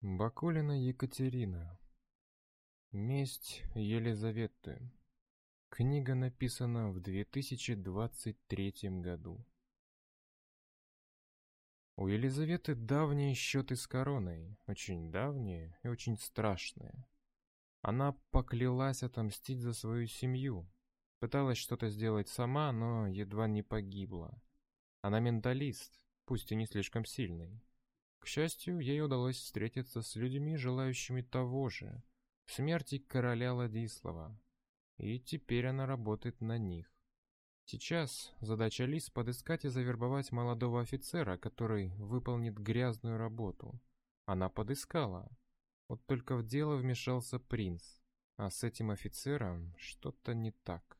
Бакулина Екатерина. Месть Елизаветы. Книга написана в 2023 году. У Елизаветы давние счеты с короной, очень давние и очень страшные. Она поклялась отомстить за свою семью, пыталась что-то сделать сама, но едва не погибла. Она менталист, пусть и не слишком сильный. К счастью, ей удалось встретиться с людьми, желающими того же, смерти короля Владислава. И теперь она работает на них. Сейчас задача Лис подыскать и завербовать молодого офицера, который выполнит грязную работу. Она подыскала. Вот только в дело вмешался принц, а с этим офицером что-то не так.